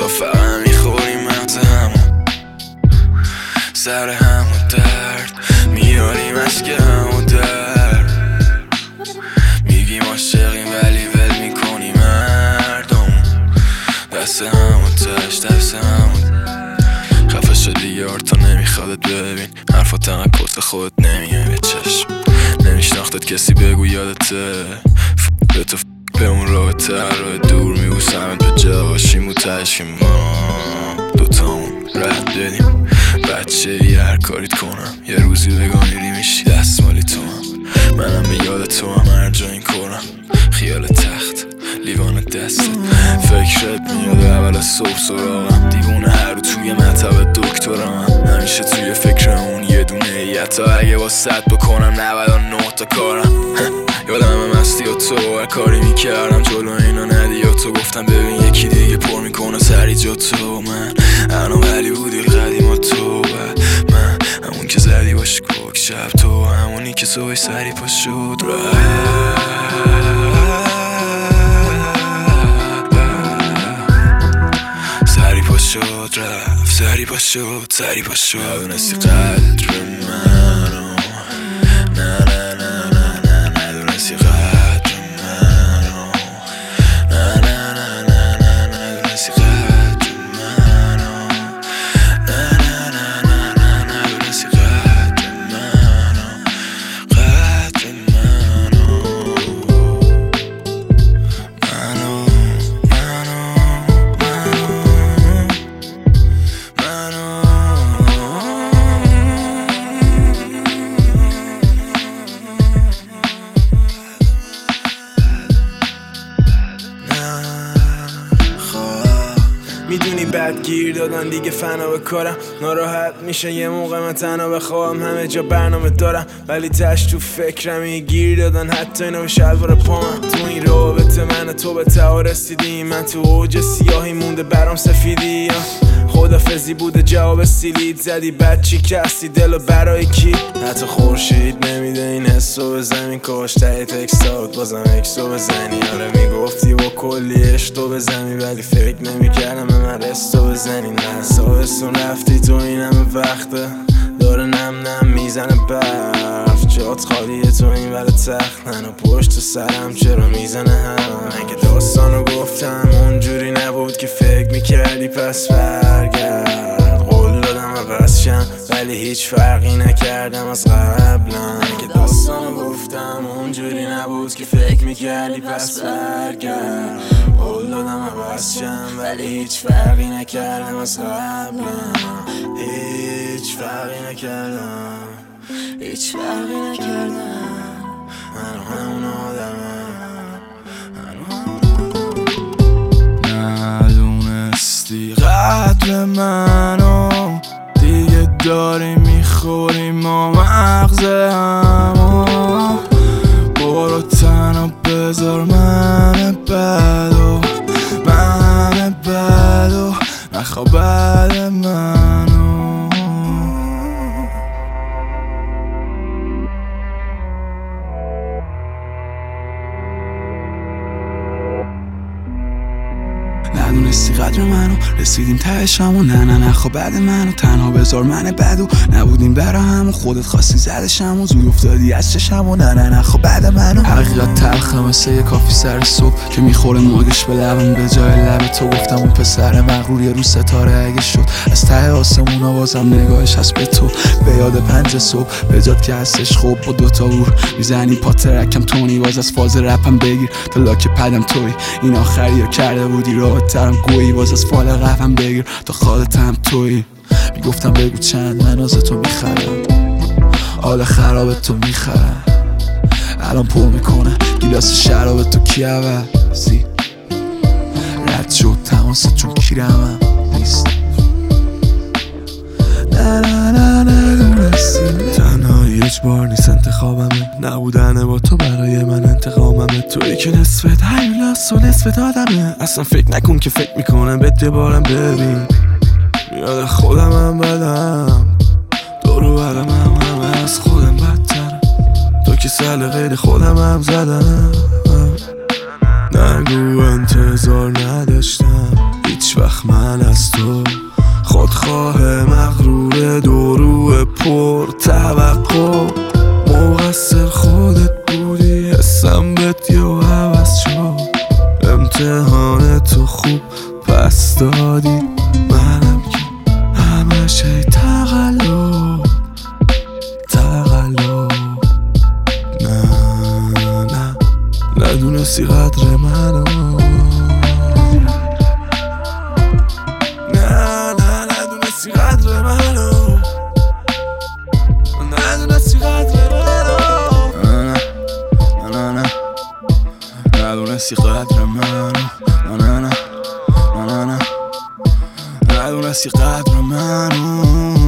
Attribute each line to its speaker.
Speaker 1: تا فقط می‌خوریم مغز همون سر همون درد. میاریم که همون درد میگیم عاشقیم ولی ول می‌کنیم مردم دست همون تش دست همون خفه شدی یار تا نمیخوادت ببین. حرفا تنها کس خودت نمیه به چشم. نمیشناختت کسی بگو یادته. به تو به اون راه دور میبوسمت به جاشیم و تشک ما دوتامون رد بدیم بچه یه هر کاریت کنم. یه روزی بگم میری میشی دستمالی تو هم. منم به یاد تو هم هر جا این کنم خیال تخت. لیوان دستت فکرت میاد اول صبح سراغم. دیوونه هر رو توی مطب دکترم. همیشه توی فکر اون یه دونه تا اگه با صد بکنم 99 تا کارم. یادم تو هر کاری می‌کردم جلو اینا ندی و تو گفتم ببین یکی دیگه پر می‌کنه سری جا تو. من انا ولی بودی قدیم و تو من همون که زدی باش کوک شب تو همونی که صبح سری پا شد. سری پا شد رفت. سری پا شد سری پا شد. قدر منو
Speaker 2: گیر دادن دیگه فنا به کارم. ناراحت میشه یه موقع من تنها بخوام همه جا برنامه دارم. ولی تش تو فکرم گیر دادن حتی اینو به شلوار پامم تو این رابطه من تو به تا رسیدیم. من تو اوج سیاهی مونده برام سفیدی. خدافزی بوده جواب سیلید زدی. بعد چی کسی دل برای کی؟ حتی خورشید نمیده این حسو زمین کاش ته تکستات بازم اکسو بزنی. آره با کلی اشتو بزنی ولی فکر نمی‌کردم به من رستو بزنی. نه سابستون رفتی تو این همه وقته. داره نم نم می‌زنه برف. جات خالیه تو این ور تخت. و پشت سرم چرا می‌زنه هم؟ من که داستانو گفتم اونجوری نبود که فکر می‌کردی پس برگرد. قول دادم شم ولی هیچ فرقی نکردم از قبلا من که داستانو گفتم نبود که فکر می‌کردی پس برگرد. قول دادم عوض ولی هیچ فرقی نکردم از قبلا هیچ فرقی نکردم. هیچ فرقی نکردم. من همون آدمم.
Speaker 1: ندونستی قدر منو. دیگه داری می‌خوری ما مغز همو بذار من بدو ندونستی قدر منو. رسیدیم تهشم و نه نه نه خب بعد منو. تنها بذار من بدو. نبودیم برا هم و خودت خواستی زدشم و زود افتادی از چشم و نه نه نه خب بعد منو. حقیقت تلخه مثل یه کافی سر صبح. که می‌خوره موگش به لبم. به جای لب تو گفتم اون پسر مغرور یه رو ستاره اگه شد. از ته آسمون بازم نگاهش هست به تو. به یاد پنج صبح. به جاد که هستش خوب. با دوتا ور می‌زنی پا ترکم. تونی باز از فاز رپم بگیر. تا لاک پدم توی. این آخری رو کرده بودی. راه ترم گویی باز از فال قفم بگیر. تا خالتم توی می‌گفتم بگو چند من از تو می‌خرم. حال خراب تو می‌خرم. الان پر می‌کنه. گیلاس شراب تو کی عوضی؟ رد شد تماس چون کیرم که نصفت هیولاس و نصفت آدمه اصلا فکر نکن که فکر می‌کنم به بارم ببین. یاد خودم هم بدم دورو برم هم همه از خودم بدتر. تو که سل غیر خودم هم زدم. نگو انتظار نداشتم. هیچ
Speaker 3: وقت من از تو خودخواه مغرور دورو پر توقع. مقصر خودت پس دادی منم که همش ای تقلب تقلب. نه نه. ندونستی قدر منو. نه نه ندونستی قدر منو. ندونستی قدر منو. نه نه نه. ندونستی قدر منو. نه نه. نه نه نه ندونستی قدر منو